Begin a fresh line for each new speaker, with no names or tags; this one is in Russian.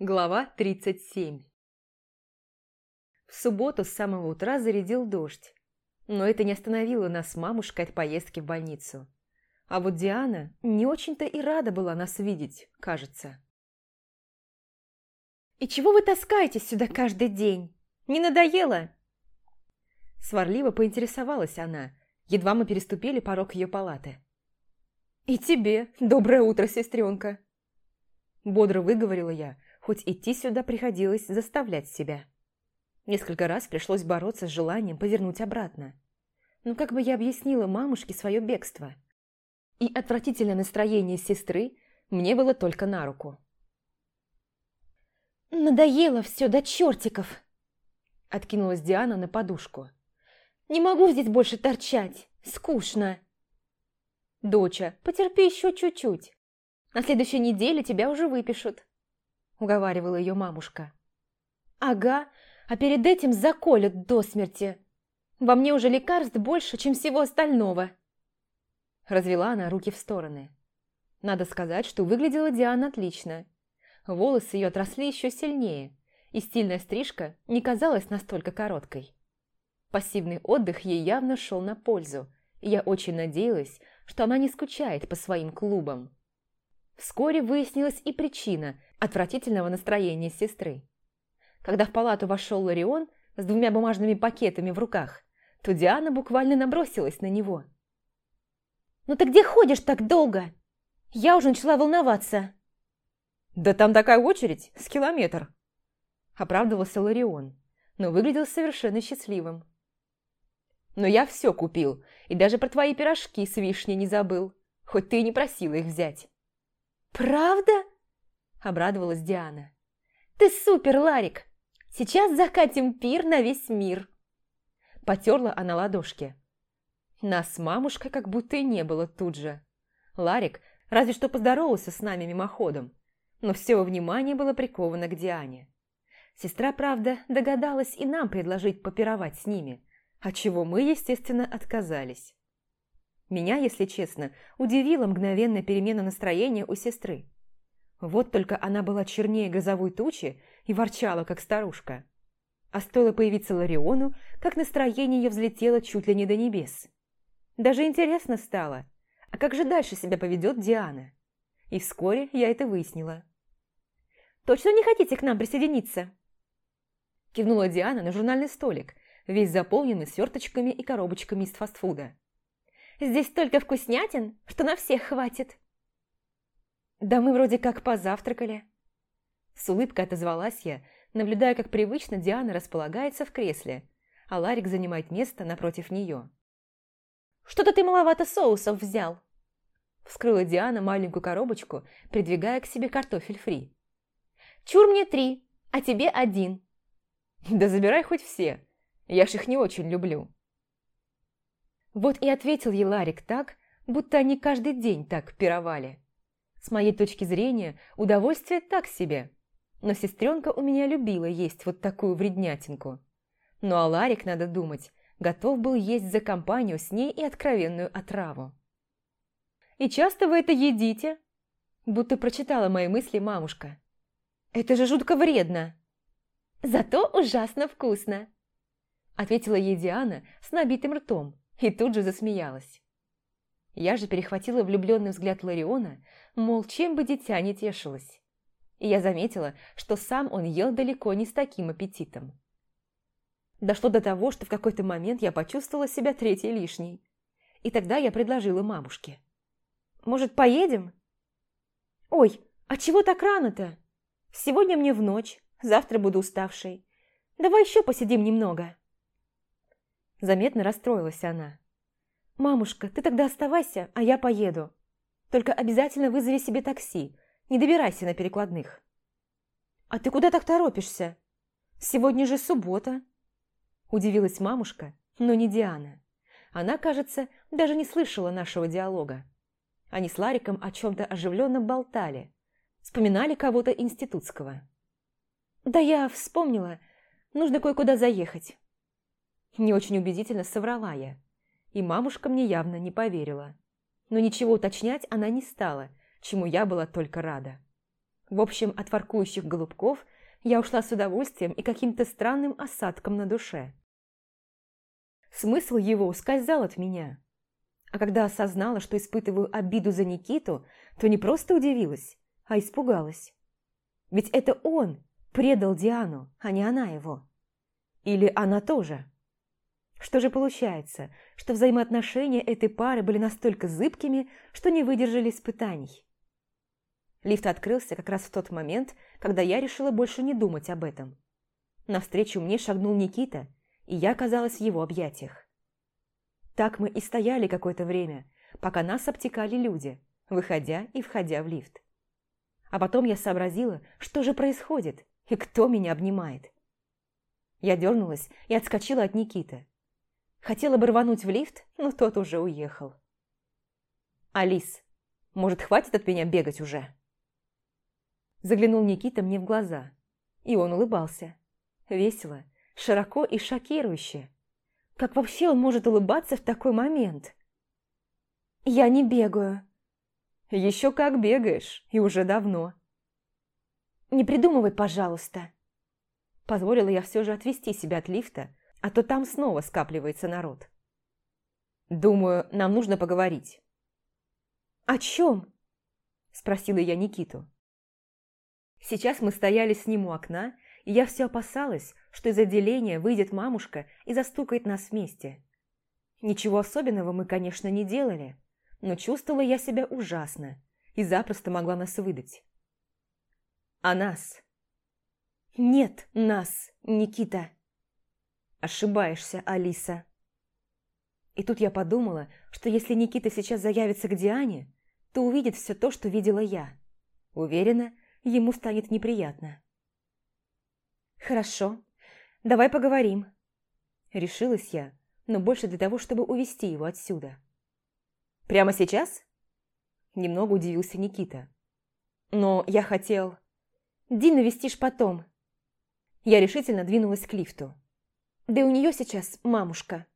Глава 37 В субботу с самого утра зарядил дождь, но это не остановило нас с мамушкой от поездки в больницу. А вот Диана не очень-то и рада была нас видеть, кажется.
«И чего вы таскаетесь сюда каждый день? Не надоело?»
Сварливо поинтересовалась она, едва мы переступили порог ее палаты.
«И тебе доброе утро, сестренка!»
Бодро выговорила я, хоть идти сюда приходилось заставлять себя. Несколько раз пришлось бороться с желанием повернуть обратно. Но как бы я объяснила мамушке свое бегство? И отвратительное настроение сестры мне было только на руку.
«Надоело все до чертиков!» Откинулась Диана на подушку. «Не могу здесь больше торчать, скучно!»
«Доча, потерпи еще чуть-чуть. На следующей неделе тебя уже выпишут уговаривала ее мамушка.
«Ага, а перед этим заколят до смерти. Во мне уже лекарств больше, чем всего остального».
Развела она руки в стороны. Надо сказать, что выглядела Диана отлично. Волосы ее отросли еще сильнее, и стильная стрижка не казалась настолько короткой. Пассивный отдых ей явно шел на пользу, и я очень надеялась, что она не скучает по своим клубам. Вскоре выяснилась и причина отвратительного настроения сестры. Когда в палату вошел Ларион с двумя бумажными пакетами в руках, то Диана буквально набросилась на него.
«Ну ты где ходишь так долго? Я уже начала волноваться».
«Да там такая очередь, с километр!» Оправдывался Ларион, но выглядел совершенно счастливым. «Но я все купил, и даже про твои пирожки с вишней не забыл, хоть ты и не просила их взять».
«Правда?» – обрадовалась Диана. «Ты супер, Ларик! Сейчас закатим пир на весь мир!»
Потерла она ладошки. Нас с мамушкой как будто и не было тут же. Ларик разве что поздоровался с нами мимоходом, но все его внимание было приковано к Диане. Сестра, правда, догадалась и нам предложить попировать с ними, от чего мы, естественно, отказались. Меня, если честно, удивила мгновенная перемена настроения у сестры. Вот только она была чернее грозовой тучи и ворчала, как старушка. А стоило появиться Лариону, как настроение ее взлетело чуть ли не до небес. Даже интересно стало, а как же дальше себя поведет Диана? И вскоре я это выяснила.
«Точно не хотите к нам присоединиться?»
Кивнула Диана на журнальный столик, весь заполненный сверточками и коробочками из фастфуда.
Здесь столько вкуснятин, что на всех хватит.
Да мы вроде как позавтракали. С улыбкой отозвалась я, наблюдая, как привычно Диана располагается в кресле, а Ларик занимает место напротив нее.
«Что-то ты маловато соусов взял!»
Вскрыла Диана маленькую коробочку, придвигая к себе картофель фри.
«Чур мне три, а тебе один!»
«Да забирай хоть все, я ж их не очень люблю!» Вот и ответил ей Ларик так, будто они каждый день так пировали. С моей точки зрения, удовольствие так себе. Но сестренка у меня любила есть вот такую вреднятинку. Ну а Ларик, надо думать, готов был есть за компанию с ней и откровенную отраву. «И часто вы это едите?» Будто прочитала мои мысли мамушка. «Это же жутко вредно!»
«Зато ужасно вкусно!»
Ответила ей Диана с набитым ртом, и тут же засмеялась. Я же перехватила влюбленный взгляд Лариона, мол, чем бы дитя не тешилось. И я заметила, что сам он ел далеко не с таким аппетитом. Дошло до того, что в какой-то момент я почувствовала себя третьей лишней. И тогда я предложила мамушке. «Может, поедем?» «Ой, а чего так рано-то? Сегодня мне в ночь, завтра буду уставшей. Давай еще посидим немного». Заметно расстроилась она. «Мамушка, ты тогда оставайся, а я поеду. Только обязательно вызови себе такси, не добирайся на перекладных». «А ты куда так торопишься? Сегодня же суббота». Удивилась мамушка, но не Диана. Она, кажется, даже не слышала нашего диалога. Они с Лариком о чем-то оживленно болтали, вспоминали кого-то институтского. «Да я вспомнила, нужно кое-куда заехать. Не очень убедительно соврала я. И мамушка мне явно не поверила. Но ничего уточнять она не стала, чему я была только рада. В общем, от воркующих голубков я ушла с удовольствием и каким-то странным осадком на душе. Смысл его ускользал от меня. А когда осознала, что испытываю обиду за Никиту, то не просто удивилась, а испугалась. Ведь это он предал Диану, а не она его. Или она тоже. Что же получается, что взаимоотношения этой пары были настолько зыбкими, что не выдержали испытаний? Лифт открылся как раз в тот момент, когда я решила больше не думать об этом. Навстречу мне шагнул Никита, и я оказалась в его объятиях. Так мы и стояли какое-то время, пока нас обтекали люди, выходя и входя в лифт. А потом я сообразила, что же происходит и кто меня обнимает. Я дернулась и отскочила от Никиты. Хотела бы рвануть в лифт, но тот уже уехал. «Алис, может, хватит от меня бегать уже?» Заглянул Никита мне в глаза, и он улыбался. Весело, широко и шокирующе. Как вообще он может улыбаться в такой момент? «Я не бегаю». «Еще как бегаешь, и уже давно». «Не придумывай, пожалуйста». Позволила я все же отвести себя от лифта, а то там снова скапливается народ. «Думаю, нам нужно поговорить». «О чем?» – спросила я Никиту. Сейчас мы стояли с ним у окна, и я все опасалась, что из отделения выйдет мамушка и застукает нас вместе. Ничего особенного мы, конечно, не делали, но чувствовала я себя ужасно и запросто могла нас выдать. А нас? Нет нас, Никита. Ошибаешься, Алиса. И тут я подумала, что если Никита сейчас заявится к Диане, то увидит все то, что видела я. Уверена, ему станет неприятно. «Хорошо, давай поговорим», – решилась я, но больше для того, чтобы увести его отсюда. «Прямо сейчас?» – немного удивился Никита. «Но я хотел...» «Дину вестишь потом». Я решительно двинулась к лифту. «Да и у нее сейчас мамушка».